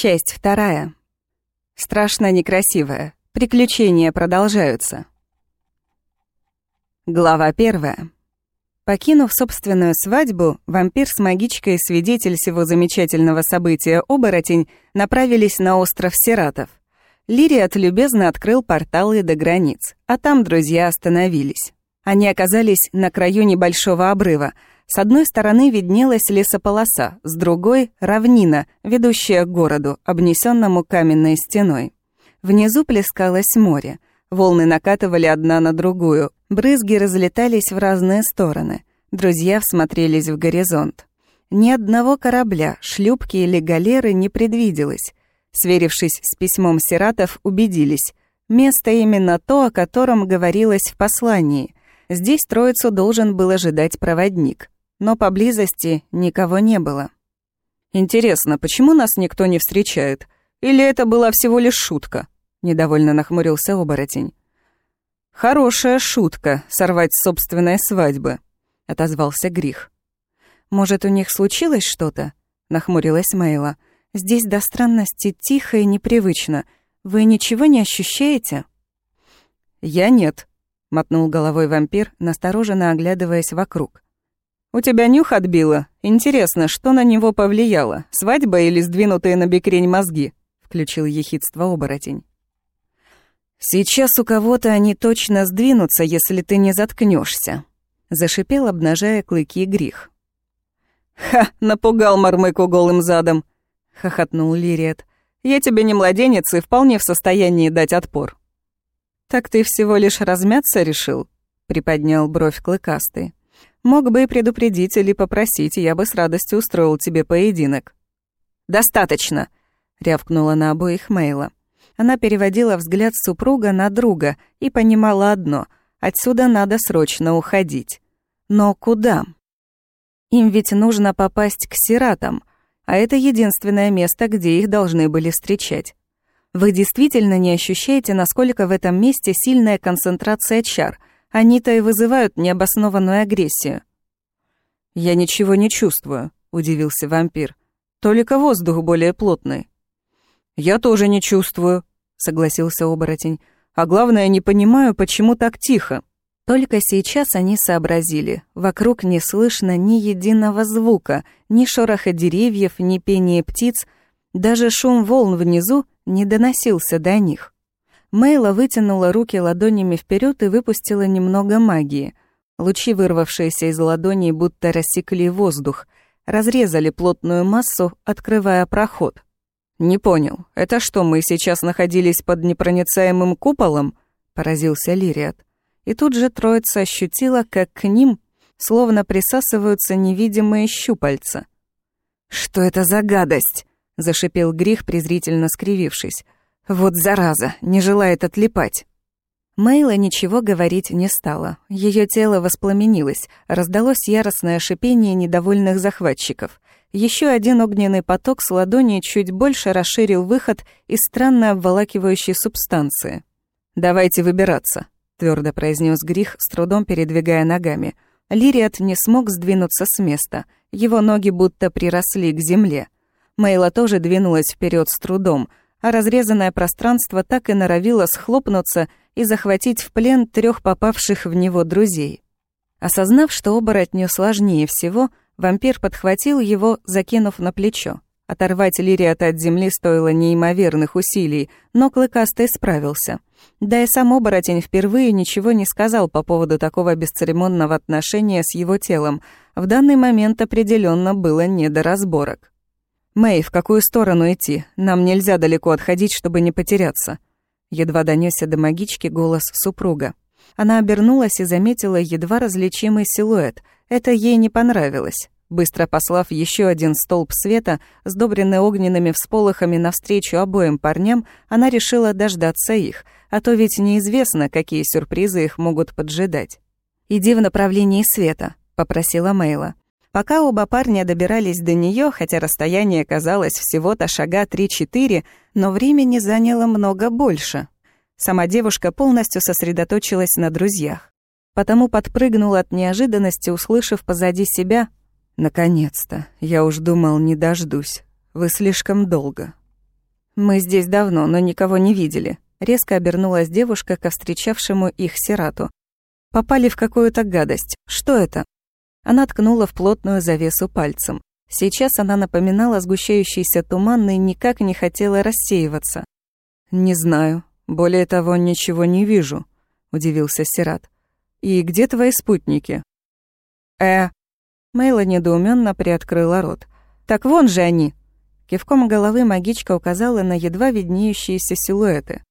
Часть вторая. Страшно некрасивая. Приключения продолжаются. Глава первая. Покинув собственную свадьбу, вампир с магичкой, свидетель всего замечательного события оборотень, направились на остров Сиратов. Лириат любезно открыл порталы до границ, а там друзья остановились. Они оказались на краю небольшого обрыва — с одной стороны виднелась лесополоса, с другой — равнина, ведущая к городу, обнесенному каменной стеной. Внизу плескалось море. Волны накатывали одна на другую, брызги разлетались в разные стороны. Друзья всмотрелись в горизонт. Ни одного корабля, шлюпки или галеры не предвиделось. Сверившись с письмом Сиратов, убедились. Место именно то, о котором говорилось в послании. Здесь троицу должен был ожидать проводник но поблизости никого не было. «Интересно, почему нас никто не встречает? Или это была всего лишь шутка?» — недовольно нахмурился оборотень. «Хорошая шутка — сорвать собственной свадьбы», — отозвался Грих. «Может, у них случилось что-то?» — нахмурилась Мейла. «Здесь до странности тихо и непривычно. Вы ничего не ощущаете?» «Я нет», — мотнул головой вампир, настороженно оглядываясь вокруг. «У тебя нюх отбило? Интересно, что на него повлияло? Свадьба или сдвинутые на бекрень мозги?» — включил ехидство оборотень. «Сейчас у кого-то они точно сдвинутся, если ты не заткнешься, зашипел, обнажая клыки грих. «Ха, напугал Мармыку голым задом!» — хохотнул Лириет. «Я тебе не младенец и вполне в состоянии дать отпор». «Так ты всего лишь размяться решил?» — приподнял бровь клыкастый. Мог бы и предупредить или попросить, я бы с радостью устроил тебе поединок». «Достаточно!» — рявкнула на обоих Мейла. Она переводила взгляд супруга на друга и понимала одно — отсюда надо срочно уходить. Но куда? Им ведь нужно попасть к сиратам, а это единственное место, где их должны были встречать. Вы действительно не ощущаете, насколько в этом месте сильная концентрация чар — они-то и вызывают необоснованную агрессию. «Я ничего не чувствую», — удивился вампир. «Только воздух более плотный». «Я тоже не чувствую», — согласился оборотень. «А главное, не понимаю, почему так тихо». Только сейчас они сообразили. Вокруг не слышно ни единого звука, ни шороха деревьев, ни пения птиц. Даже шум волн внизу не доносился до них. Мейла вытянула руки ладонями вперед и выпустила немного магии. Лучи, вырвавшиеся из ладоней, будто рассекли воздух, разрезали плотную массу, открывая проход. «Не понял, это что, мы сейчас находились под непроницаемым куполом?» — поразился Лириат. И тут же троица ощутила, как к ним словно присасываются невидимые щупальца. «Что это за гадость?» — зашипел Грих, презрительно скривившись. Вот зараза, не желает отлипать. Мейла ничего говорить не стала. Ее тело воспламенилось, раздалось яростное шипение недовольных захватчиков. Еще один огненный поток с ладони чуть больше расширил выход из странно обволакивающей субстанции. «Давайте выбираться», — твердо произнес Грих, с трудом передвигая ногами. Лириат не смог сдвинуться с места. Его ноги будто приросли к земле. Мейла тоже двинулась вперед с трудом — а разрезанное пространство так и норовило схлопнуться и захватить в плен трех попавших в него друзей. Осознав, что оборотню сложнее всего, вампир подхватил его, закинув на плечо. Оторвать Лириата от земли стоило неимоверных усилий, но Клыкастый справился. Да и сам оборотень впервые ничего не сказал по поводу такого бесцеремонного отношения с его телом. В данный момент определенно было не до разборок. «Мэй, в какую сторону идти? Нам нельзя далеко отходить, чтобы не потеряться». Едва донесся до магички голос супруга. Она обернулась и заметила едва различимый силуэт. Это ей не понравилось. Быстро послав еще один столб света, сдобренный огненными всполохами навстречу обоим парням, она решила дождаться их, а то ведь неизвестно, какие сюрпризы их могут поджидать. «Иди в направлении света», — попросила Мейла. Пока оба парня добирались до нее, хотя расстояние казалось всего-то шага 3-4, но времени заняло много больше. Сама девушка полностью сосредоточилась на друзьях. Потому подпрыгнула от неожиданности, услышав позади себя «Наконец-то! Я уж думал, не дождусь. Вы слишком долго». «Мы здесь давно, но никого не видели», — резко обернулась девушка ко встречавшему их Сирату. «Попали в какую-то гадость. Что это?» Она ткнула в плотную завесу пальцем. Сейчас она напоминала сгущающийся туман и никак не хотела рассеиваться. «Не знаю. Более того, ничего не вижу», — удивился Сират. «И где твои спутники?» «Э...» Мейла недоуменно приоткрыла рот. «Так вон же они!» Кивком головы магичка указала на едва виднеющиеся силуэты.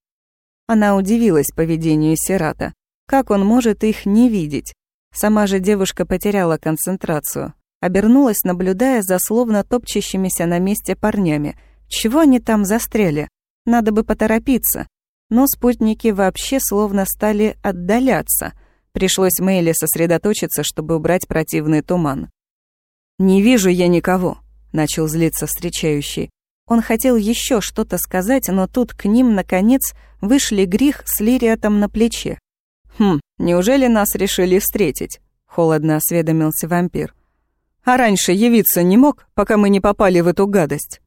Она удивилась поведению Сирата. Как он может их не видеть? Сама же девушка потеряла концентрацию. Обернулась, наблюдая за словно топчащимися на месте парнями. Чего они там застряли? Надо бы поторопиться. Но спутники вообще словно стали отдаляться. Пришлось Мэйли сосредоточиться, чтобы убрать противный туман. «Не вижу я никого», — начал злиться встречающий. Он хотел еще что-то сказать, но тут к ним, наконец, вышли Грих с Лириатом на плече. «Хм, неужели нас решили встретить?» — холодно осведомился вампир. «А раньше явиться не мог, пока мы не попали в эту гадость?»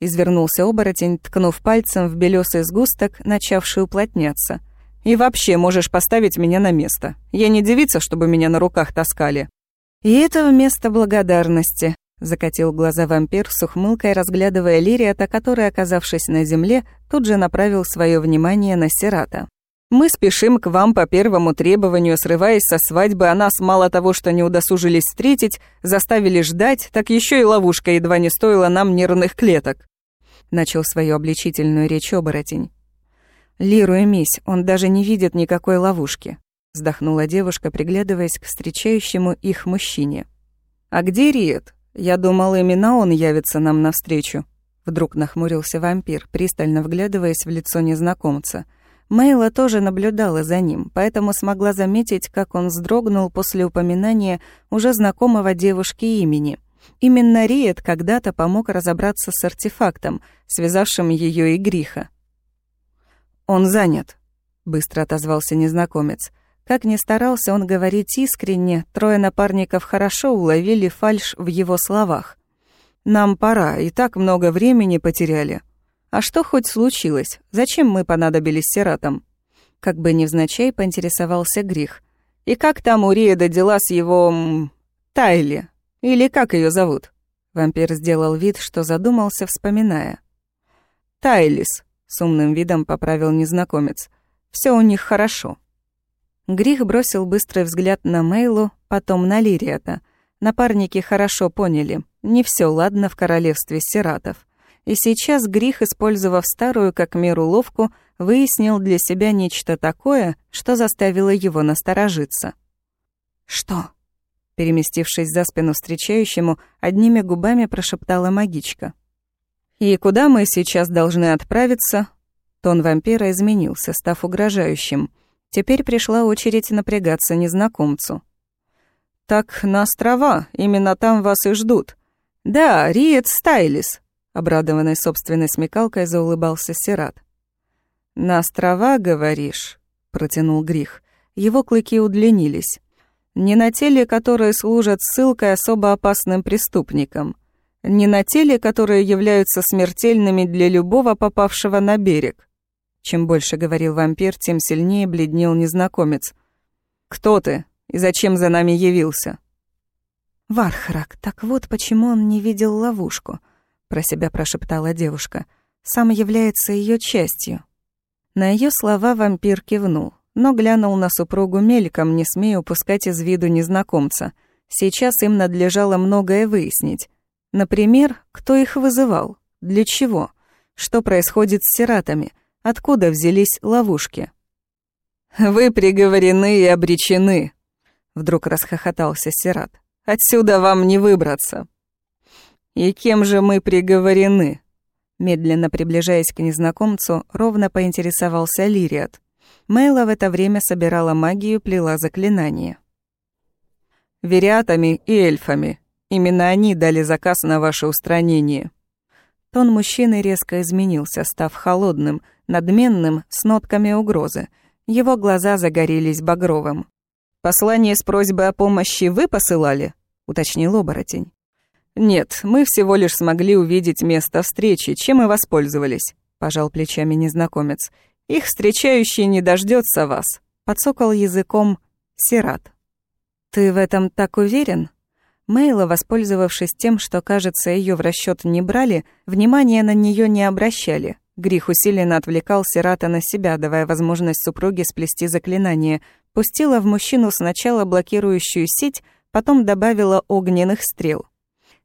Извернулся оборотень, ткнув пальцем в белесый сгусток, начавший уплотняться. «И вообще можешь поставить меня на место. Я не девица, чтобы меня на руках таскали». «И это вместо благодарности», — закатил глаза вампир с ухмылкой, разглядывая Лириата, который, оказавшись на земле, тут же направил свое внимание на Сирата. «Мы спешим к вам по первому требованию, срываясь со свадьбы, а нас мало того, что не удосужились встретить, заставили ждать, так еще и ловушка едва не стоила нам нервных клеток начал свою обличительную речь оборотень. «Лиру и мись, он даже не видит никакой ловушки», вздохнула девушка, приглядываясь к встречающему их мужчине. «А где Риет? Я думал, именно он явится нам навстречу». Вдруг нахмурился вампир, пристально вглядываясь в лицо незнакомца. Мейла тоже наблюдала за ним, поэтому смогла заметить, как он вздрогнул после упоминания уже знакомого девушки имени. Именно Риет когда-то помог разобраться с артефактом, связавшим ее и Гриха. «Он занят», — быстро отозвался незнакомец. Как ни старался он говорить искренне, трое напарников хорошо уловили фальшь в его словах. «Нам пора, и так много времени потеряли. А что хоть случилось? Зачем мы понадобились сиратам?» Как бы невзначай поинтересовался Грих. «И как там у Риеда дела с его... Тайли?» Или как ее зовут?» Вампир сделал вид, что задумался, вспоминая. «Тайлис», — с умным видом поправил незнакомец. Все у них хорошо». Грих бросил быстрый взгляд на Мейлу, потом на Лириата. Напарники хорошо поняли, не все ладно в королевстве сиратов. И сейчас Грих, использовав старую как мир уловку, выяснил для себя нечто такое, что заставило его насторожиться. «Что?» Переместившись за спину встречающему, одними губами прошептала магичка. «И куда мы сейчас должны отправиться?» Тон вампира изменился, став угрожающим. Теперь пришла очередь напрягаться незнакомцу. «Так на острова, именно там вас и ждут. Да, Риет Стайлис», — обрадованный собственной смекалкой заулыбался Сират. «На острова, говоришь?» — протянул Грих. Его клыки удлинились не на теле, которые служат ссылкой особо опасным преступникам, не на теле, которые являются смертельными для любого попавшего на берег. Чем больше говорил вампир, тем сильнее бледнел незнакомец. «Кто ты? И зачем за нами явился?» «Вархрак, так вот почему он не видел ловушку», — про себя прошептала девушка. «Сам является ее частью». На ее слова вампир кивнул но глянул на супругу мельком, не смея упускать из виду незнакомца. Сейчас им надлежало многое выяснить. Например, кто их вызывал, для чего, что происходит с сиратами, откуда взялись ловушки. «Вы приговорены и обречены», — вдруг расхохотался сират. «Отсюда вам не выбраться». «И кем же мы приговорены?» Медленно приближаясь к незнакомцу, ровно поинтересовался Лириат. Мейла в это время собирала магию, плела заклинания. «Вериатами и эльфами. Именно они дали заказ на ваше устранение». Тон мужчины резко изменился, став холодным, надменным, с нотками угрозы. Его глаза загорелись багровым. «Послание с просьбой о помощи вы посылали?» — уточнил оборотень. «Нет, мы всего лишь смогли увидеть место встречи, чем и воспользовались», — пожал плечами незнакомец. «Их встречающий не дождется вас», — подсокал языком Сират. «Ты в этом так уверен?» Мейла, воспользовавшись тем, что, кажется, ее в расчет не брали, внимания на нее не обращали. Грих усиленно отвлекал Сирата на себя, давая возможность супруге сплести заклинание. Пустила в мужчину сначала блокирующую сеть, потом добавила огненных стрел.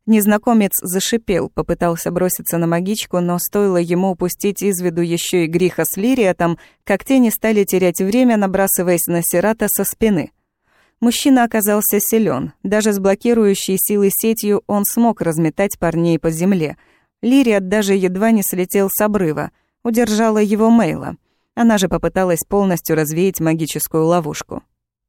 Незнакомец зашипел, попытался броситься на магичку, но стоило ему упустить из виду еще и гриха с Лириатом, как тени стали терять время, набрасываясь на Сирата со спины. Мужчина оказался силен. Даже с блокирующей силой сетью он смог разметать парней по земле. Лириат даже едва не слетел с обрыва. Удержала его Мейла. Она же попыталась полностью развеять магическую ловушку.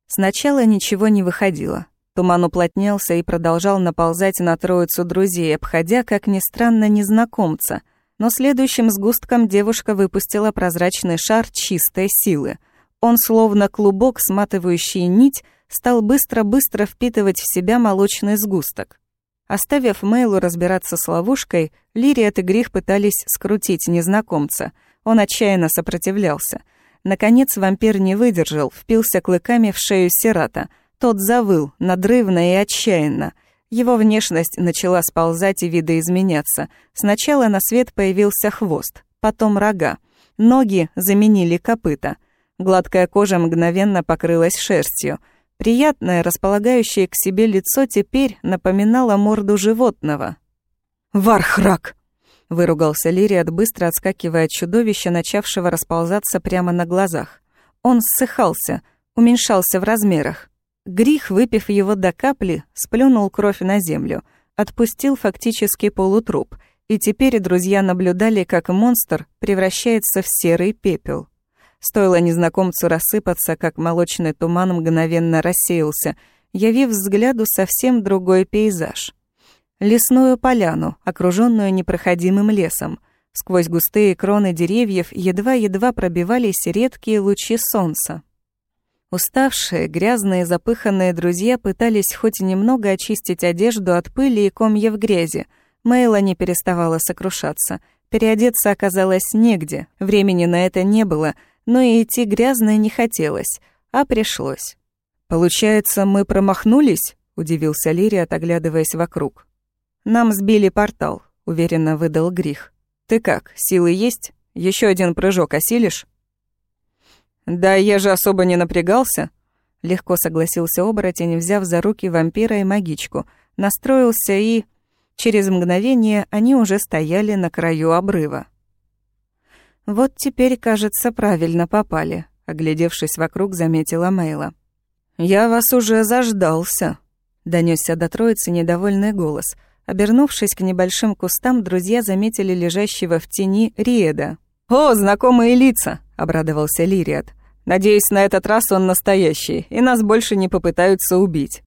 Сначала ничего не выходило. Туман уплотнялся и продолжал наползать на троицу друзей, обходя, как ни странно, незнакомца. Но следующим сгустком девушка выпустила прозрачный шар чистой силы. Он, словно клубок, сматывающий нить, стал быстро-быстро впитывать в себя молочный сгусток. Оставив Мейлу разбираться с ловушкой, Лириат и Грих пытались скрутить незнакомца. Он отчаянно сопротивлялся. Наконец вампир не выдержал, впился клыками в шею Сирата — тот завыл, надрывно и отчаянно. Его внешность начала сползать и видоизменяться. Сначала на свет появился хвост, потом рога. Ноги заменили копыта. Гладкая кожа мгновенно покрылась шерстью. Приятное, располагающее к себе лицо теперь напоминало морду животного. «Вархрак!» — выругался Лириат, быстро отскакивая от чудовища, начавшего расползаться прямо на глазах. Он ссыхался, уменьшался в размерах. Грих, выпив его до капли, сплюнул кровь на землю, отпустил фактически полутруп, и теперь друзья наблюдали, как монстр превращается в серый пепел. Стоило незнакомцу рассыпаться, как молочный туман мгновенно рассеялся, явив взгляду совсем другой пейзаж. Лесную поляну, окруженную непроходимым лесом. Сквозь густые кроны деревьев едва-едва пробивались редкие лучи солнца. Уставшие, грязные, запыханные друзья пытались хоть немного очистить одежду от пыли и комьев грязи. Мейла не переставала сокрушаться. Переодеться оказалось негде, времени на это не было, но и идти грязной не хотелось, а пришлось. «Получается, мы промахнулись?» — удивился Лири, оглядываясь вокруг. «Нам сбили портал», — уверенно выдал Грих. «Ты как, силы есть? Еще один прыжок осилишь?» «Да я же особо не напрягался», — легко согласился оборотень, взяв за руки вампира и магичку, настроился и... Через мгновение они уже стояли на краю обрыва. «Вот теперь, кажется, правильно попали», — оглядевшись вокруг, заметила Мейла. «Я вас уже заждался», — донесся до троицы недовольный голос. Обернувшись к небольшим кустам, друзья заметили лежащего в тени Риеда. «О, знакомые лица!» — обрадовался Лириат. Надеюсь, на этот раз он настоящий, и нас больше не попытаются убить».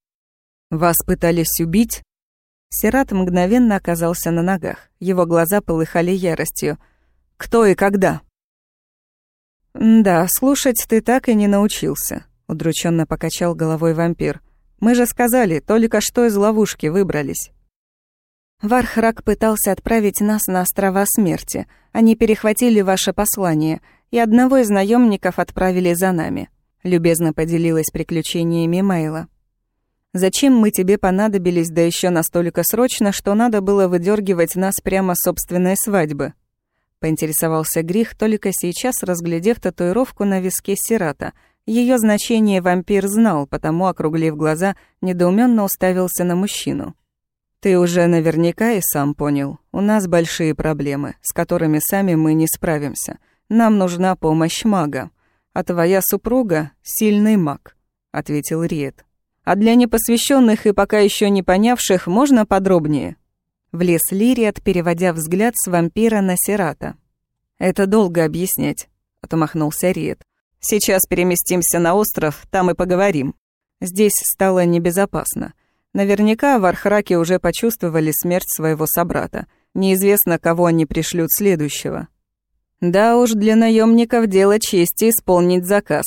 «Вас пытались убить?» Сират мгновенно оказался на ногах. Его глаза полыхали яростью. «Кто и когда?» «Да, слушать ты так и не научился», — удрученно покачал головой вампир. «Мы же сказали, только что из ловушки выбрались». Вархрак пытался отправить нас на острова смерти. Они перехватили ваше послание и одного из наемников отправили за нами», — любезно поделилась приключениями Мейла. «Зачем мы тебе понадобились, да еще настолько срочно, что надо было выдергивать нас прямо с собственной свадьбы?» Поинтересовался Грих, только сейчас разглядев татуировку на виске Сирата. Ее значение вампир знал, потому, округлив глаза, недоуменно уставился на мужчину. «Ты уже наверняка и сам понял. У нас большие проблемы, с которыми сами мы не справимся. Нам нужна помощь мага. А твоя супруга — сильный маг», — ответил Риет. «А для непосвященных и пока еще не понявших можно подробнее?» Влез Лириат, переводя взгляд с вампира на Сирата. «Это долго объяснять», — отмахнулся Риет. «Сейчас переместимся на остров, там и поговорим. Здесь стало небезопасно. Наверняка в Архраке уже почувствовали смерть своего собрата. Неизвестно, кого они пришлют следующего. Да уж, для наемников дело чести исполнить заказ.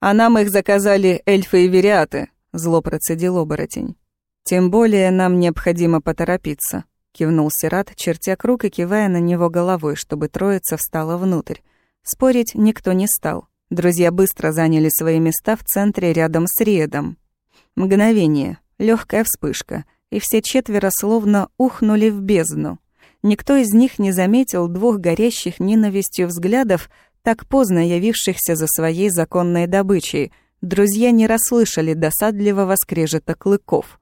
А нам их заказали эльфы и вериаты, зло процедил оборотень. Тем более нам необходимо поторопиться, кивнул Сират, чертя круг и кивая на него головой, чтобы троица встала внутрь. Спорить никто не стал. Друзья быстро заняли свои места в центре рядом с Риедом. Мгновение, легкая вспышка, и все четверо словно ухнули в бездну. Никто из них не заметил двух горящих ненавистью взглядов, так поздно явившихся за своей законной добычей. Друзья не расслышали досадливого скрежета клыков.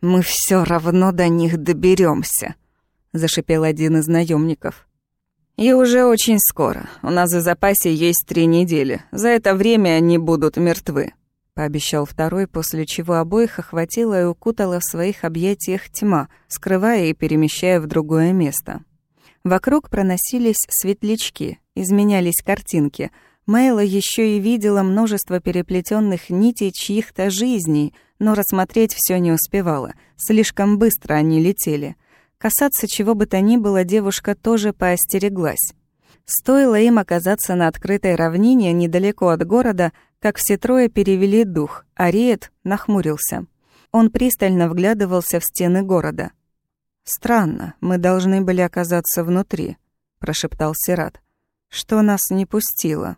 «Мы все равно до них доберемся, зашипел один из наемников. «И уже очень скоро. У нас в запасе есть три недели. За это время они будут мертвы», — пообещал второй, после чего обоих охватила и укутала в своих объятиях тьма, скрывая и перемещая в другое место. Вокруг проносились светлячки, изменялись картинки. Мэйла еще и видела множество переплетенных нитей чьих-то жизней, но рассмотреть все не успевала. Слишком быстро они летели. Касаться чего бы то ни было девушка тоже поостереглась. Стоило им оказаться на открытой равнине недалеко от города, как все трое перевели дух, а Риет нахмурился. Он пристально вглядывался в стены города. «Странно, мы должны были оказаться внутри», — прошептал Сират. «Что нас не пустило?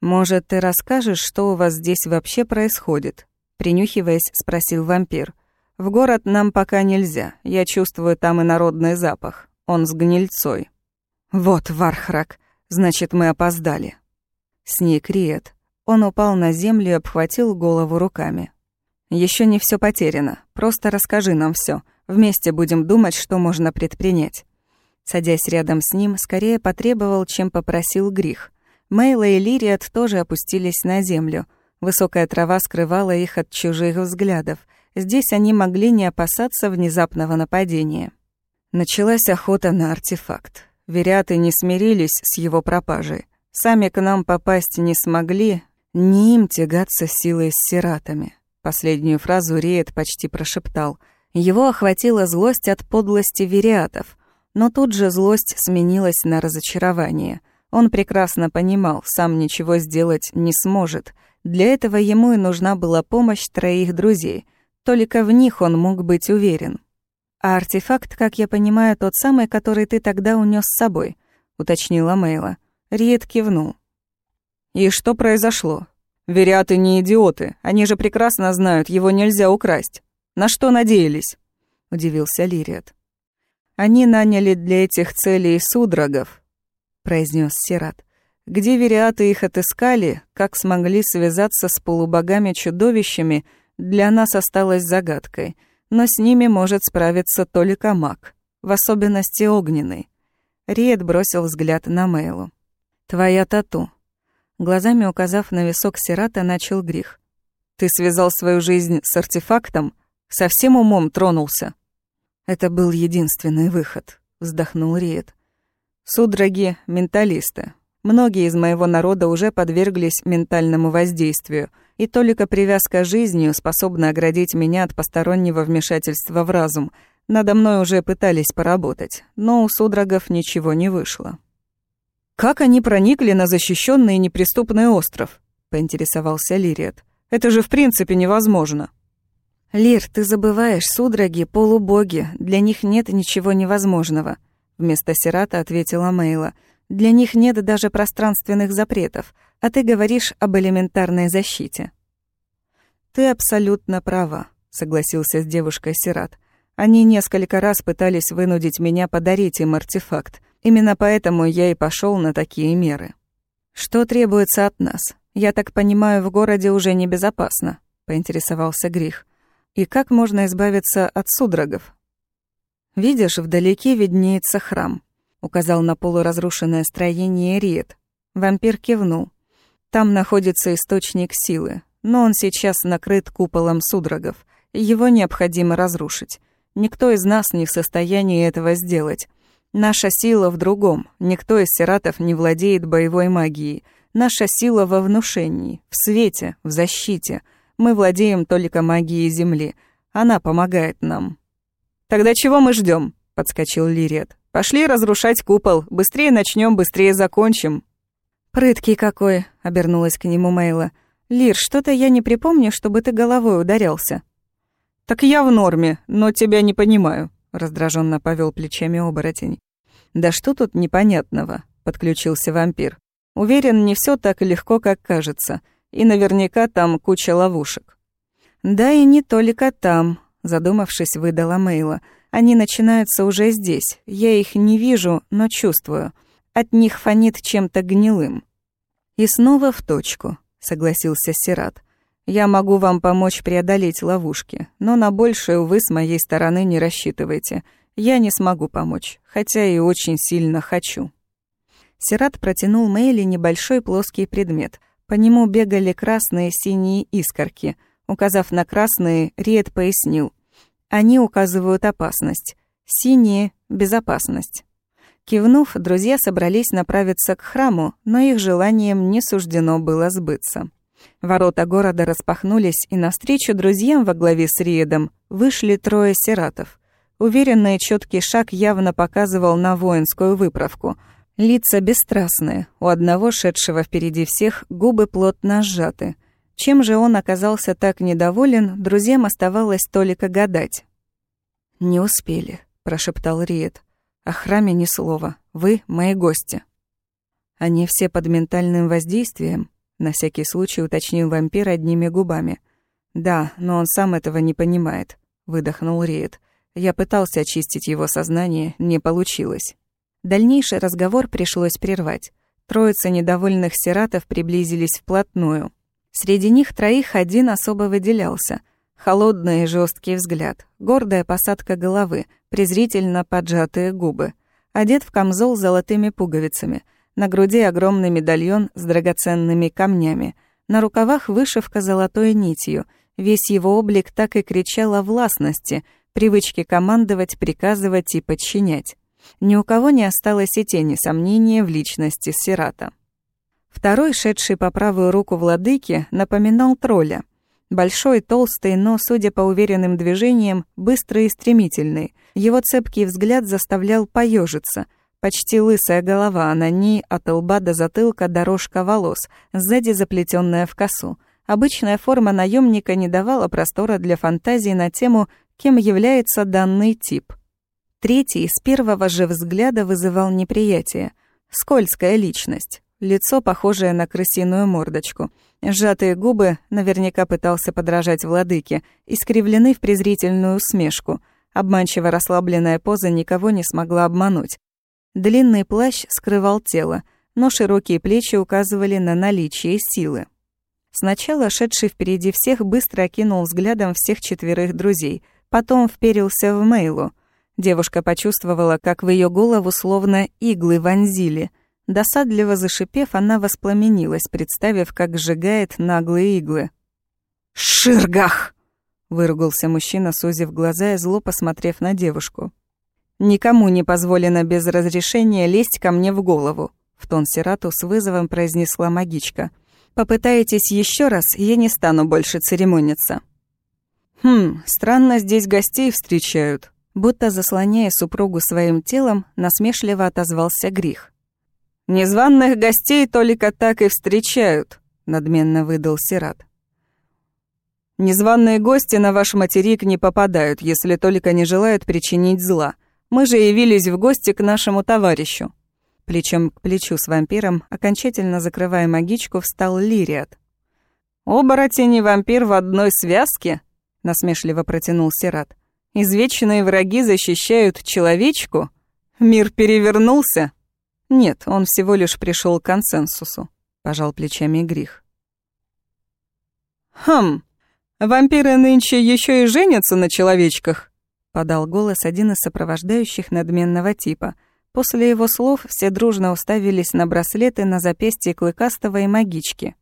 Может, ты расскажешь, что у вас здесь вообще происходит?» Принюхиваясь, спросил вампир. В город нам пока нельзя. Я чувствую там и народный запах. Он с гнильцой. Вот, Вархрак, значит, мы опоздали. Сник Риет. Он упал на землю и обхватил голову руками. Еще не все потеряно. Просто расскажи нам все. Вместе будем думать, что можно предпринять. Садясь рядом с ним, скорее потребовал, чем попросил Грих. Мейла и Лириат тоже опустились на землю. Высокая трава скрывала их от чужих взглядов — Здесь они могли не опасаться внезапного нападения. Началась охота на артефакт. Веряты не смирились с его пропажей. Сами к нам попасть не смогли, не им тягаться силой с сиратами. Последнюю фразу Риет почти прошептал. Его охватила злость от подлости вериатов, но тут же злость сменилась на разочарование. Он прекрасно понимал, сам ничего сделать не сможет. Для этого ему и нужна была помощь троих друзей — только в них он мог быть уверен. А артефакт, как я понимаю, тот самый, который ты тогда унес с собой, уточнила Мейла. Риет кивнул. И что произошло? Веряты не идиоты, они же прекрасно знают, его нельзя украсть. На что надеялись? удивился Лириат. Они наняли для этих целей судорогов, произнес Сират. Где вериаты их отыскали, как смогли связаться с полубогами-чудовищами, для нас осталась загадкой, но с ними может справиться только маг, в особенности огненный. Риет бросил взгляд на Мейлу. «Твоя тату». Глазами указав на висок Сирата, начал грех. «Ты связал свою жизнь с артефактом? Совсем умом тронулся?» «Это был единственный выход», — вздохнул Риет. «Судороги — менталисты. Многие из моего народа уже подверглись ментальному воздействию — и только привязка жизнью способна оградить меня от постороннего вмешательства в разум. Надо мной уже пытались поработать, но у судорогов ничего не вышло. «Как они проникли на защищенный и неприступный остров?» — поинтересовался Лириет. «Это же в принципе невозможно». «Лир, ты забываешь, судороги — полубоги, для них нет ничего невозможного», — вместо Сирата ответила Мейла. «Для них нет даже пространственных запретов а ты говоришь об элементарной защите». «Ты абсолютно права», — согласился с девушкой Сират. «Они несколько раз пытались вынудить меня подарить им артефакт. Именно поэтому я и пошел на такие меры». «Что требуется от нас? Я так понимаю, в городе уже небезопасно», — поинтересовался Грих. «И как можно избавиться от судорогов?» «Видишь, вдалеке виднеется храм», — указал на полуразрушенное строение Риет. Вампир кивнул. Там находится источник силы, но он сейчас накрыт куполом судорогов. Его необходимо разрушить. Никто из нас не в состоянии этого сделать. Наша сила в другом. Никто из сиратов не владеет боевой магией. Наша сила во внушении, в свете, в защите. Мы владеем только магией Земли. Она помогает нам. «Тогда чего мы ждем? подскочил Лирет. «Пошли разрушать купол. Быстрее начнем, быстрее закончим». «Прыткий какой!» — обернулась к нему Мейла. «Лир, что-то я не припомню, чтобы ты головой ударялся». «Так я в норме, но тебя не понимаю», — раздраженно повел плечами оборотень. «Да что тут непонятного?» — подключился вампир. «Уверен, не все так легко, как кажется, и наверняка там куча ловушек». «Да и не только там», — задумавшись, выдала Мейла. «Они начинаются уже здесь. Я их не вижу, но чувствую. От них фонит чем-то гнилым». «И снова в точку», — согласился Сират. «Я могу вам помочь преодолеть ловушки, но на большее, увы, с моей стороны не рассчитывайте я не смогу помочь, хотя и очень сильно хочу». Сират протянул Мэйли небольшой плоский предмет. По нему бегали красные синие искорки. Указав на красные, Риет пояснил. «Они указывают опасность. Синие — безопасность». Кивнув, друзья собрались направиться к храму, но их желанием не суждено было сбыться. Ворота города распахнулись, и навстречу друзьям во главе с Риедом вышли трое сиратов. Уверенный четкий шаг явно показывал на воинскую выправку. Лица бесстрастные, у одного шедшего впереди всех губы плотно сжаты. Чем же он оказался так недоволен, друзьям оставалось только гадать. «Не успели», — прошептал Риет. «О храме ни слова. Вы — мои гости». «Они все под ментальным воздействием?» — на всякий случай уточнил вампир одними губами. «Да, но он сам этого не понимает», — выдохнул Риет. Я пытался очистить его сознание, не получилось. Дальнейший разговор пришлось прервать. Троица недовольных сиратов приблизились вплотную. Среди них троих один особо выделялся. Холодный и жесткий взгляд, гордая посадка головы, презрительно поджатые губы. Одет в камзол с золотыми пуговицами. На груди огромный медальон с драгоценными камнями. На рукавах вышивка золотой нитью. Весь его облик так и кричал о властности — привычки командовать, приказывать и подчинять. Ни у кого не осталось и тени сомнения в личности Сирата. Второй, шедший по правую руку владыки, напоминал тролля. Большой, толстый, но, судя по уверенным движениям, быстрый и стремительный. Его цепкий взгляд заставлял поежиться. Почти лысая голова, а на ней от лба до затылка дорожка волос, сзади заплетенная в косу. Обычная форма наемника не давала простора для фантазии на тему кем является данный тип. Третий с первого же взгляда вызывал неприятие. Скользкая личность. Лицо, похожее на крысиную мордочку. Сжатые губы, наверняка пытался подражать владыке, искривлены в презрительную усмешку. Обманчиво расслабленная поза никого не смогла обмануть. Длинный плащ скрывал тело, но широкие плечи указывали на наличие силы. Сначала шедший впереди всех быстро окинул взглядом всех четверых друзей — потом вперился в Мейлу. Девушка почувствовала, как в ее голову словно иглы вонзили. Досадливо зашипев, она воспламенилась, представив, как сжигает наглые иглы. «Ширгах!» — выругался мужчина, сузив глаза и зло посмотрев на девушку. «Никому не позволено без разрешения лезть ко мне в голову», — в тон Сирату с вызовом произнесла магичка. «Попытаетесь еще раз, я не стану больше церемониться». «Хм, странно здесь гостей встречают», будто заслоняя супругу своим телом, насмешливо отозвался Грих. «Незваных гостей только так и встречают», — надменно выдал Сират. «Незваные гости на ваш материк не попадают, если только не желают причинить зла. Мы же явились в гости к нашему товарищу». Плечом к плечу с вампиром, окончательно закрывая магичку, встал Лириат. «Оборотень и вампир в одной связке?» насмешливо протянул Сират. Извечные враги защищают человечку? Мир перевернулся? Нет, он всего лишь пришел к консенсусу, пожал плечами Грих. Хм, вампиры нынче еще и женятся на человечках, подал голос один из сопровождающих надменного типа. После его слов все дружно уставились на браслеты на запястье Клыкастого и Магички.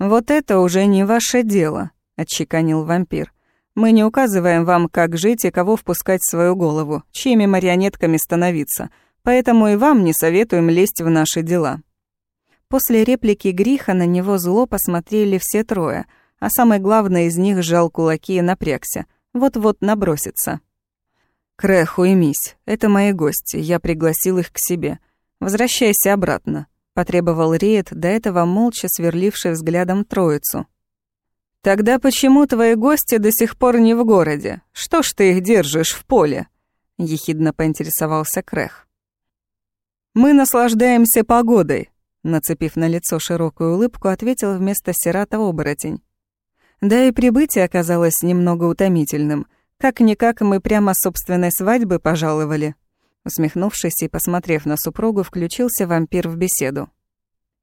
«Вот это уже не ваше дело», отчеканил вампир. «Мы не указываем вам, как жить и кого впускать в свою голову, чьими марионетками становиться, поэтому и вам не советуем лезть в наши дела». После реплики Гриха на него зло посмотрели все трое, а самый главный из них сжал кулаки и напрягся. Вот-вот набросится. «Крэх, уймись. Это мои гости. Я пригласил их к себе. Возвращайся обратно», — потребовал Риет, до этого молча сверливший взглядом троицу. «Тогда почему твои гости до сих пор не в городе? Что ж ты их держишь в поле?» ехидно поинтересовался Крех. «Мы наслаждаемся погодой», — нацепив на лицо широкую улыбку, ответил вместо Сирата оборотень. Да и прибытие оказалось немного утомительным. Как-никак мы прямо с собственной свадьбы пожаловали. Усмехнувшись и посмотрев на супругу, включился вампир в беседу.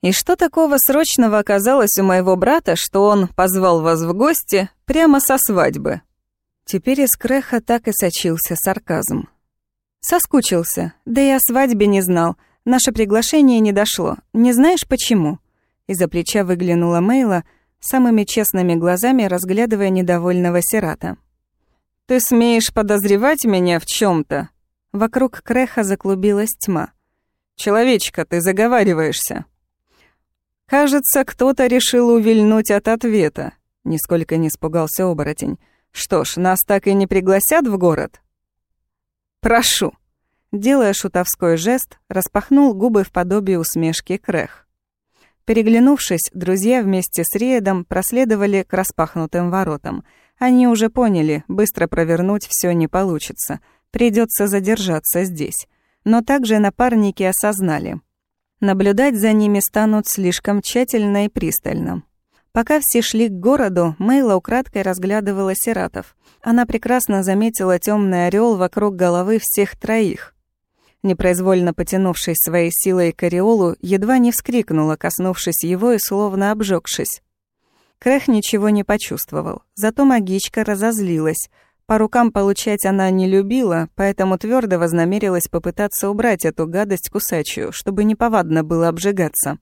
«И что такого срочного оказалось у моего брата, что он позвал вас в гости прямо со свадьбы?» Теперь из Креха так и сочился сарказм. «Соскучился, да и о свадьбе не знал. Наше приглашение не дошло. Не знаешь, почему?» Из-за плеча выглянула Мейла, самыми честными глазами разглядывая недовольного Сирата. «Ты смеешь подозревать меня в чем то Вокруг Креха заклубилась тьма. «Человечка, ты заговариваешься». «Кажется, кто-то решил увильнуть от ответа», — нисколько не испугался оборотень. «Что ж, нас так и не пригласят в город?» «Прошу», — делая шутовской жест, распахнул губы в подобии усмешки Крех. Переглянувшись, друзья вместе с Риедом проследовали к распахнутым воротам. Они уже поняли, быстро провернуть все не получится — Придется задержаться здесь. Но также напарники осознали. Наблюдать за ними станут слишком тщательно и пристально. Пока все шли к городу, Мейла украдкой разглядывала сиратов. Она прекрасно заметила темный орел вокруг головы всех троих. Непроизвольно потянувшись своей силой к ореолу, едва не вскрикнула, коснувшись его и словно обжегшись. Крэх ничего не почувствовал, зато магичка разозлилась, по рукам получать она не любила, поэтому твердо вознамерилась попытаться убрать эту гадость кусачую, чтобы неповадно было обжигаться.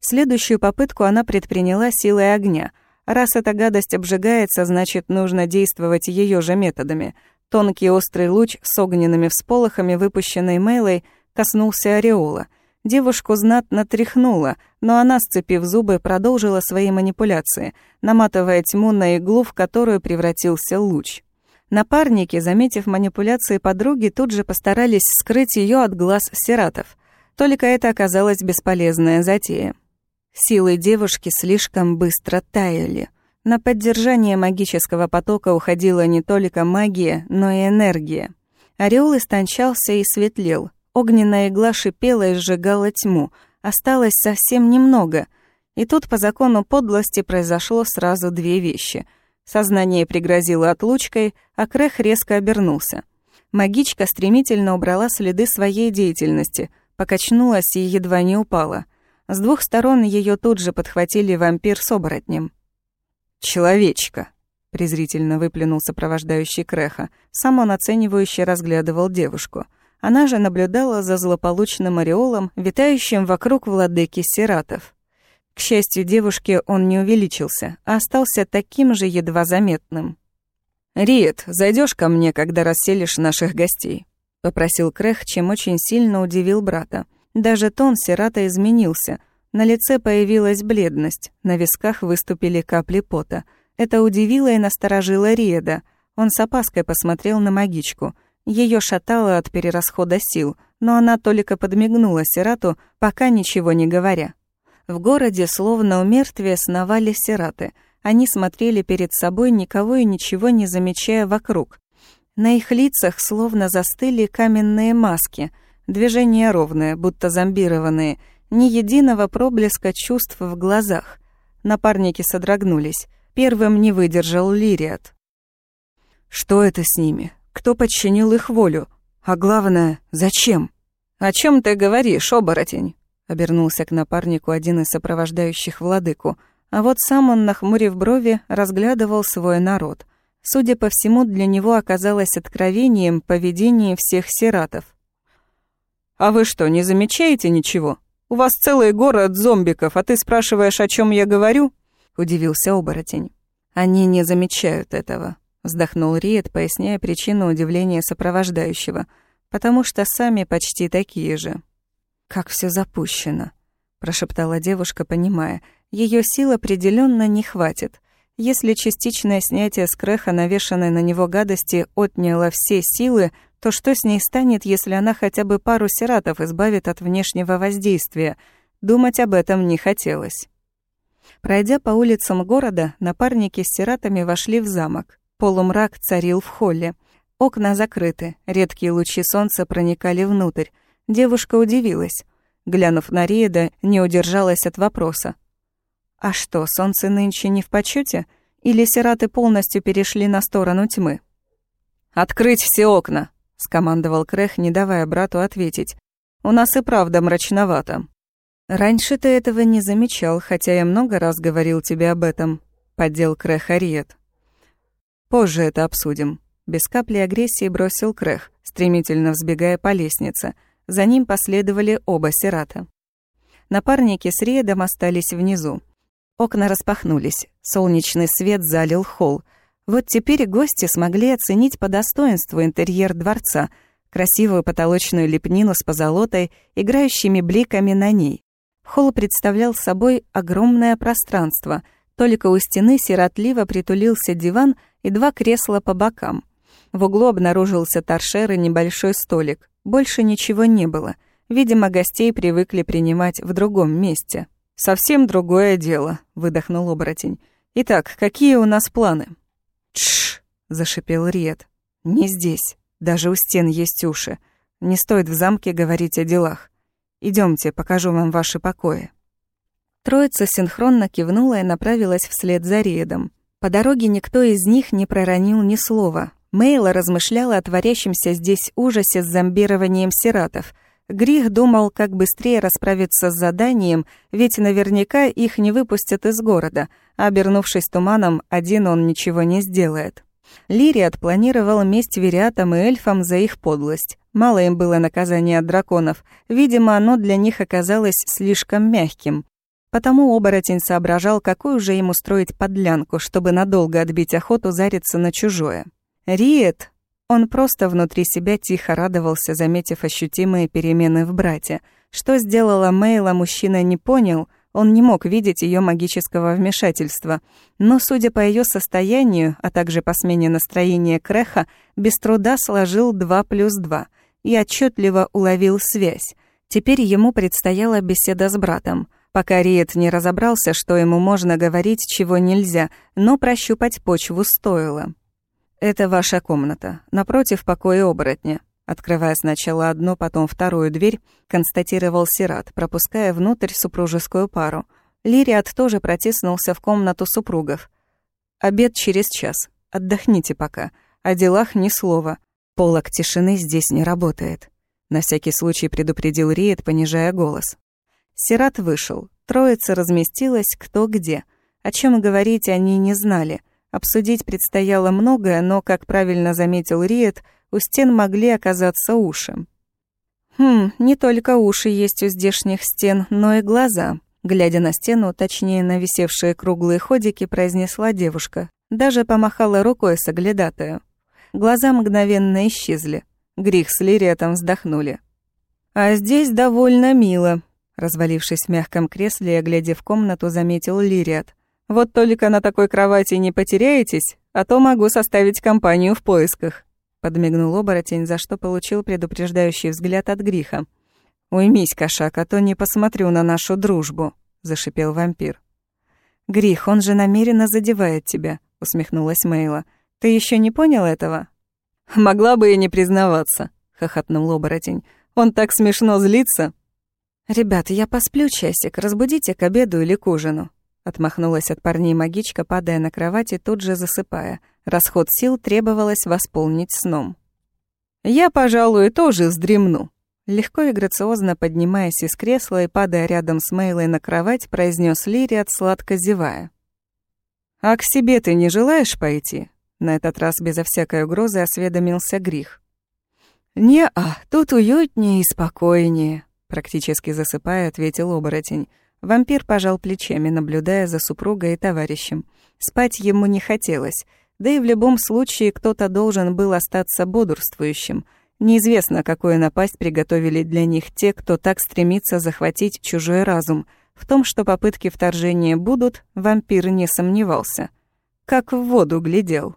Следующую попытку она предприняла силой огня. Раз эта гадость обжигается, значит, нужно действовать ее же методами. Тонкий острый луч с огненными всполохами, выпущенный Мейлой, коснулся ореола. Девушку знатно тряхнуло, но она, сцепив зубы, продолжила свои манипуляции, наматывая тьму на иглу, в которую превратился луч. Напарники, заметив манипуляции подруги, тут же постарались скрыть ее от глаз сиратов. Только это оказалось бесполезная затея. Силы девушки слишком быстро таяли. На поддержание магического потока уходила не только магия, но и энергия. Ореол истончался и светлел. Огненная игла шипела и сжигала тьму. Осталось совсем немного. И тут по закону подлости произошло сразу две вещи — Сознание пригрозило отлучкой, а Крех резко обернулся. Магичка стремительно убрала следы своей деятельности, покачнулась и едва не упала. С двух сторон ее тут же подхватили вампир с оборотнем. «Человечка!» — презрительно выплюнул сопровождающий Креха. Сам он оценивающе разглядывал девушку. Она же наблюдала за злополучным ореолом, витающим вокруг владыки Сиратов. К счастью девушки, он не увеличился, а остался таким же едва заметным. «Риет, зайдешь ко мне, когда расселишь наших гостей?» — попросил Крех, чем очень сильно удивил брата. Даже тон Сирата изменился. На лице появилась бледность, на висках выступили капли пота. Это удивило и насторожило Риеда. Он с опаской посмотрел на магичку. Ее шатало от перерасхода сил, но она только подмигнула Сирату, пока ничего не говоря. В городе, словно у мертвия, сновали сираты. Они смотрели перед собой, никого и ничего не замечая вокруг. На их лицах словно застыли каменные маски, движения ровные, будто зомбированные, ни единого проблеска чувств в глазах. Напарники содрогнулись. Первым не выдержал Лириат. «Что это с ними? Кто подчинил их волю? А главное, зачем?» «О чем ты говоришь, оборотень?» Обернулся к напарнику один из сопровождающих владыку, а вот сам он, нахмурив брови, разглядывал свой народ. Судя по всему, для него оказалось откровением поведение всех сиратов. «А вы что, не замечаете ничего? У вас целый город зомбиков, а ты спрашиваешь, о чем я говорю?» — удивился оборотень. «Они не замечают этого», — вздохнул Риет, поясняя причину удивления сопровождающего, «потому что сами почти такие же». «Как все запущено», — прошептала девушка, понимая. Ее сил определенно не хватит. Если частичное снятие с креха, навешанной на него гадости, отняло все силы, то что с ней станет, если она хотя бы пару сиратов избавит от внешнего воздействия? Думать об этом не хотелось. Пройдя по улицам города, напарники с сиратами вошли в замок. Полумрак царил в холле. Окна закрыты, редкие лучи солнца проникали внутрь. Девушка удивилась. Глянув на Риеда, не удержалась от вопроса. «А что, солнце нынче не в почете? Или сираты полностью перешли на сторону тьмы?» «Открыть все окна!» — скомандовал Крэх, не давая брату ответить. «У нас и правда мрачновато». «Раньше ты этого не замечал, хотя я много раз говорил тебе об этом», — поддел Крэх Ариет. «Позже это обсудим». Без капли агрессии бросил Крэх, стремительно взбегая по лестнице. За ним последовали оба сирата. Напарники с Риедом остались внизу. Окна распахнулись, солнечный свет залил холл. Вот теперь гости смогли оценить по достоинству интерьер дворца, красивую потолочную лепнину с позолотой, играющими бликами на ней. Холл представлял собой огромное пространство. Только у стены сиротливо притулился диван и два кресла по бокам. В углу обнаружился торшер и небольшой столик. Больше ничего не было. Видимо, гостей привыкли принимать в другом месте. «Совсем другое дело», — выдохнул оборотень. «Итак, какие у нас планы?» Зашипел Риет. «Не здесь. Даже у стен есть уши. Не стоит в замке говорить о делах. Идемте, покажу вам ваши покои». Троица синхронно кивнула и направилась вслед за Риедом. По дороге никто из них не проронил ни слова. Мейла размышляла о творящемся здесь ужасе с зомбированием сиратов. Грих думал, как быстрее расправиться с заданием, ведь наверняка их не выпустят из города, а обернувшись туманом, один он ничего не сделает. Лириат планировал месть вериатам и эльфам за их подлость. Мало им было наказания от драконов, видимо, оно для них оказалось слишком мягким. Потому оборотень соображал, какую же ему устроить подлянку, чтобы надолго отбить охоту зариться на чужое. Риет, он просто внутри себя тихо радовался, заметив ощутимые перемены в брате. Что сделала Мейла, мужчина не понял — он не мог видеть ее магического вмешательства, но, судя по ее состоянию, а также по смене настроения Креха, без труда сложил 2 плюс 2 и отчетливо уловил связь. Теперь ему предстояла беседа с братом. Пока Риет не разобрался, что ему можно говорить, чего нельзя, но прощупать почву стоило. «Это ваша комната, напротив покоя оборотня», Открывая сначала одну, потом вторую дверь, констатировал Сират, пропуская внутрь супружескую пару. Лириат тоже протиснулся в комнату супругов. «Обед через час. Отдохните пока. О делах ни слова. Полок тишины здесь не работает». На всякий случай предупредил Риет, понижая голос. Сират вышел. Троица разместилась кто где. О чем говорить они не знали. Обсудить предстояло многое, но, как правильно заметил Риет, у стен могли оказаться уши. Хм, не только уши есть у здешних стен, но и глаза. Глядя на стену, точнее на висевшие круглые ходики, произнесла девушка. Даже помахала рукой соглядатую. Глаза мгновенно исчезли. Грих с Лириатом вздохнули. «А здесь довольно мило», — развалившись в мягком кресле и оглядев комнату, заметил Лириат. «Вот только на такой кровати не потеряетесь, а то могу составить компанию в поисках». Подмигнул оборотень, за что получил предупреждающий взгляд от Гриха. «Уймись, кошак, а то не посмотрю на нашу дружбу», — зашипел вампир. «Грих, он же намеренно задевает тебя», — усмехнулась Мейла. «Ты еще не понял этого?» «Могла бы и не признаваться», — хохотнул оборотень. «Он так смешно злится». «Ребят, я посплю часик, разбудите к обеду или к ужину», Отмахнулась от парней магичка, падая на кровать и тут же засыпая. Расход сил требовалось восполнить сном. «Я, пожалуй, тоже вздремну». Легко и грациозно поднимаясь из кресла и падая рядом с Мейлой на кровать, произнес Лириат, сладко зевая. «А к себе ты не желаешь пойти?» На этот раз безо всякой угрозы осведомился Грих. «Не-а, тут уютнее и спокойнее», практически засыпая, ответил оборотень. Вампир пожал плечами, наблюдая за супругой и товарищем. Спать ему не хотелось, да и в любом случае кто-то должен был остаться бодрствующим. Неизвестно, какую напасть приготовили для них те, кто так стремится захватить чужой разум. В том, что попытки вторжения будут, вампир не сомневался. Как в воду глядел.